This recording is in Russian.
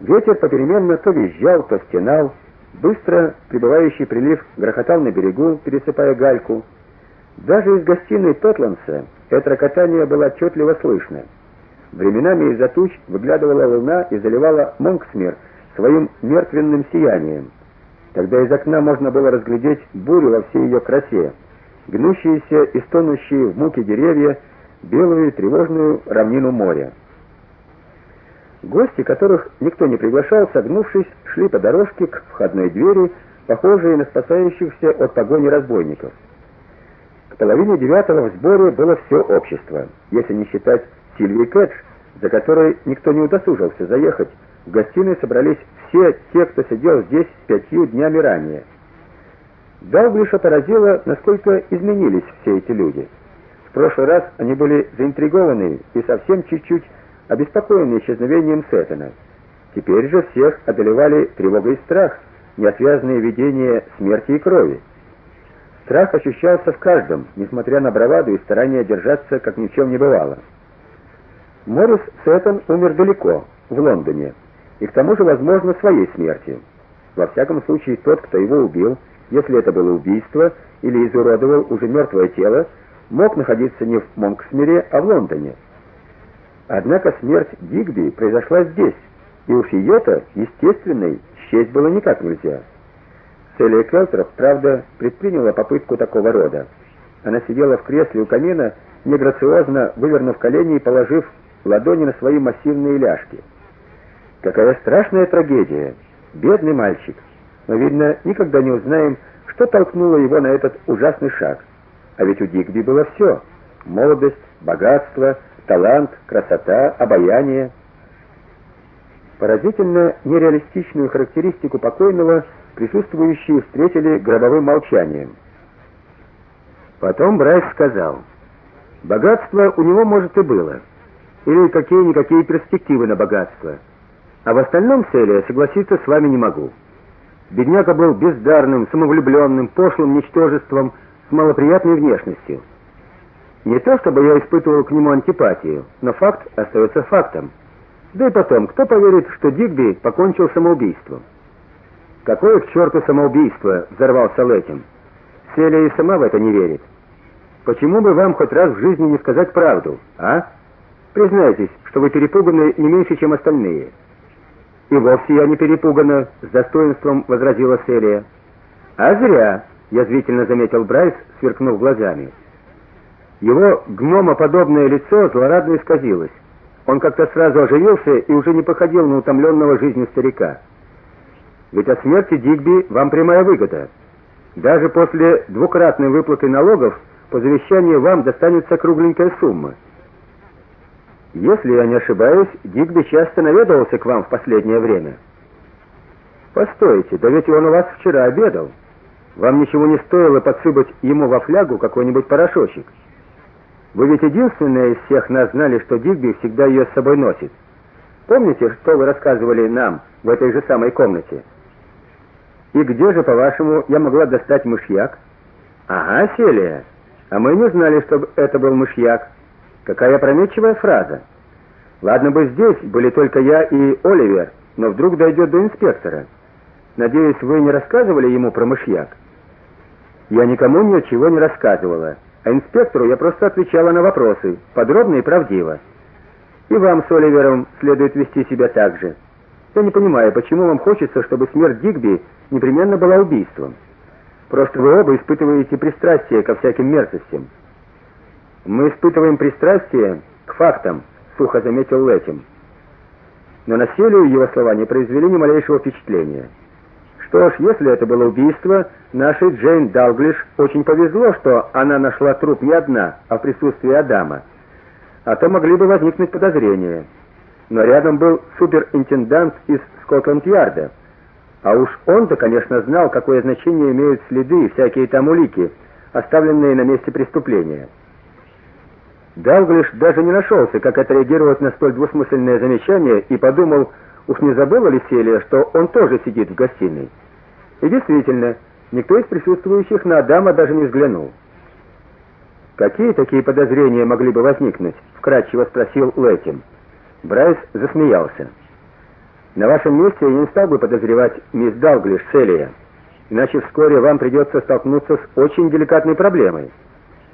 Ветер попеременно то визжал, то стенал, быстро прибывающий прилив грохотал на берегу, пересыпая гальку. Даже из гостиной Тотландса это рокотание было отчетливо слышно. Временами из-за туч выглядывала луна и заливала Монксмир своим мертвенным сиянием. Тогда из окна можно было разглядеть бурю во всей ее красе, гнущиеся и стонущие в муке деревья, белую тревожную равнину моря. Гости, которых никто не приглашал, согнувшись, шли по дорожке к входной двери, похожей на спасающихся от погони разбойников. К половине девятого в сборе было все общество, если не считать Сильвии Кэтч, за которой никто не удосужился заехать. В гостиной собрались все те, кто сидел здесь пятью днями ранее. Далглиша поразило, насколько изменились все эти люди. В прошлый раз они были заинтригованы и совсем чуть-чуть обеспокоенные исчезновением Сеттона. Теперь же всех одолевали тревога и страх, неотвязные видения смерти и крови. Страх ощущался в каждом, несмотря на браваду и старание держаться, как ни в чем не бывало. Морис Сеттон умер далеко, в Лондоне, и к тому же, возможно, своей смертью. Во всяком случае, тот, кто его убил, если это было убийство или изуродовал уже мертвое тело, мог находиться не в Монксмире, а в Лондоне. Однако смерть Дигби произошла здесь, и уж ее-то, естественной, счесть было никак нельзя. Селия Келтер, правда, предприняла попытку такого рода. Она сидела в кресле у камина, неграциозно вывернув колени и положив ладони на свои массивные ляжки. Какая страшная трагедия! Бедный мальчик! Мы, видно, никогда не узнаем, что толкнуло его на этот ужасный шаг. А ведь у Дигби было все: молодость, богатство, талант, красота, обаяние. Поразительно нереалистичную характеристику покойного присутствующие встретили гробовым молчанием. Потом Брайс сказал: "Богатство у него может и было, или какие-никакие перспективы на богатство. А в остальном, Селия, согласиться с вами не могу. Бедняга был бездарным, самовлюбленным, пошлым ничтожеством с малоприятной внешностью. Не то чтобы я испытывал к нему антипатию, но факт остается фактом. Да и потом, кто поверит, что Дигби покончил самоубийством? Какое к черту самоубийство, взорвался Лэтим. Селия и сама в это не верит. Почему бы вам хоть раз в жизни не сказать правду, а? Признайтесь, что вы перепуганы не меньше, чем остальные. И вовсе я не перепугана, с достоинством возразила Селия. А зря, язвительно заметил Брайс, сверкнув глазами. Его гномоподобное лицо злорадно исказилось. Он как-то сразу оживился и уже не походил на утомленного жизнью старика. Ведь от смерти Дигби вам прямая выгода. Даже после двукратной выплаты налогов по завещанию вам достанется кругленькая сумма. Если я не ошибаюсь, Дигби часто наведывался к вам в последнее время. Постойте, да ведь он у вас вчера обедал. Вам ничего не стоило подсыпать ему во флягу какой-нибудь порошочек. Вы ведь единственные из всех нас знали, что Дигби всегда ее с собой носит. Помните, что вы рассказывали нам в этой же самой комнате? И где же, по-вашему, я могла достать мышьяк? Ага, Селия. А мы не знали, что это был мышьяк. Какая опрометчивая фраза. Ладно бы здесь были только я и Оливер, но вдруг дойдет до инспектора. Надеюсь, вы не рассказывали ему про мышьяк? Я никому ничего не рассказывала, а инспектору я просто отвечала на вопросы, подробно и правдиво. И вам с Оливером следует вести себя так же. Я не понимаю, почему вам хочется, чтобы смерть Дигби непременно была убийством. Просто вы оба испытываете пристрастие ко всяким мерзостям. Мы испытываем пристрастие к фактам, сухо заметил Лэтим. Но на Селию его слова не произвели ни малейшего впечатления. Что ж, если это было убийство, нашей Джейн Далглиш очень повезло, что она нашла труп не одна, а в присутствии Адама. А то могли бы возникнуть подозрения. Но рядом был суперинтендант из Скотланд-Ярда. А уж он-то, конечно, знал, какое значение имеют следы и всякие там улики, оставленные на месте преступления. Далглиш даже не нашелся, как отреагировать на столь двусмысленное замечание и подумал, уж не забыла ли Селия, что он тоже сидит в гостиной. И действительно, никто из присутствующих на Адама даже не взглянул. Какие такие подозрения могли бы возникнуть? вкратчиво спросил Лэтим. Брайс засмеялся. На вашем месте я не стал бы подозревать мисс Далглиш Селия, иначе вскоре вам придется столкнуться с очень деликатной проблемой —